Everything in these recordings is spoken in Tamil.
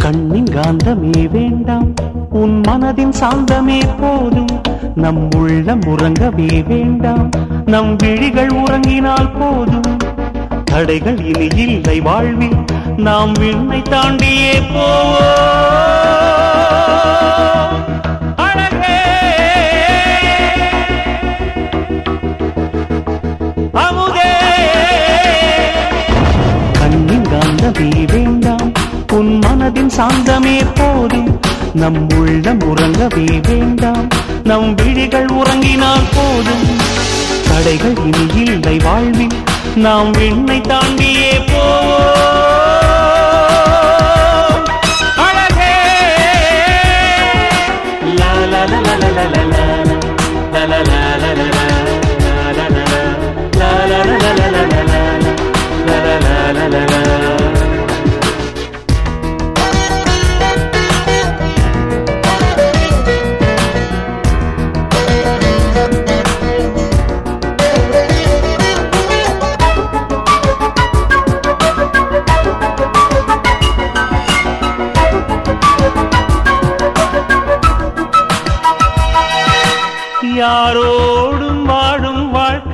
கண்ணின் காந்தமே வேண்டாம் உன் மனதின் சாந்தமே போதும். நம் உள்ளம் உறங்கவே வேண்டாம் நம் விழிகள் உறங்கினால் போதும். தடைகள் இனி இல்லை வாழ்வில். நாம் விண்ணை தாண்டியே போவோம். அழகே. அமுதே. கண்ணின் காந்தமே வேண்டாம் உன் மனதின் சாந்தமே போதும். நம் உள்ளம் உறங்கவே வேண்டாம் நம் விழிகள் உறங்கினால் போதும். தடைகள் இனி இல்லை வாழ்வில். நாம் விண்ணை தாண்டியே போவோம்.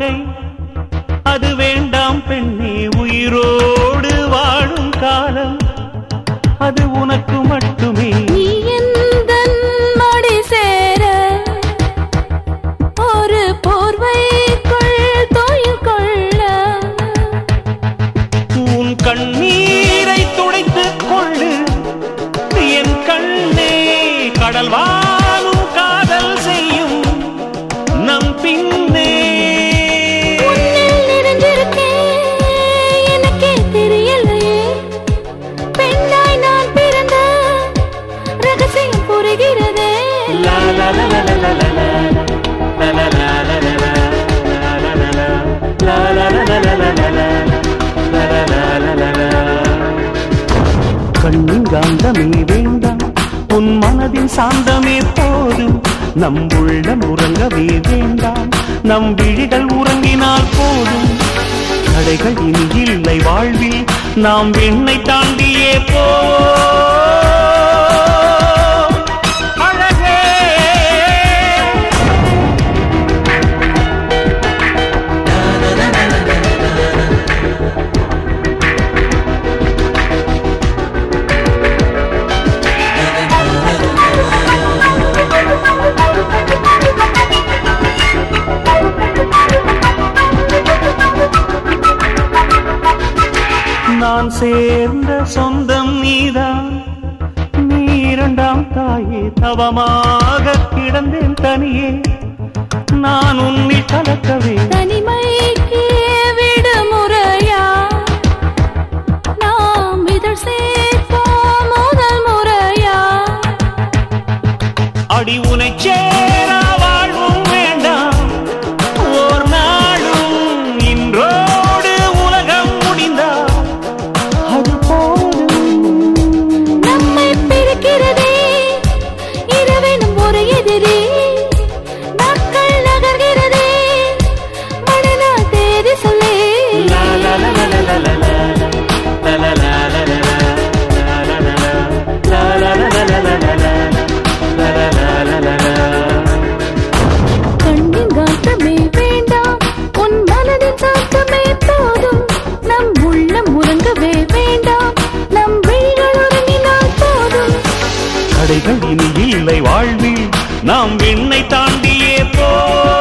away. காந்தமே வேண்டாம் உன் மனதின் சாந்தமே போதும். நம் உள்ளம் உறங்கவே வேண்டாம் நம் விழிகள் உறங்கினால் போதும். தடைகள் இனி இல்லை வாழ்வில் நாம் வெண்ணை தாண்டியே போ நான் சேர்ந்த சொந்தம் நீதான் நீ இரண்டாம் தாயே தவமாக கிடந்தேன் தனியே. நான் உன்னை கலக்கவே रे தடைகள் இனி இல்லை வாழ்வில். நாம் விண்ணை தாண்டியே போ.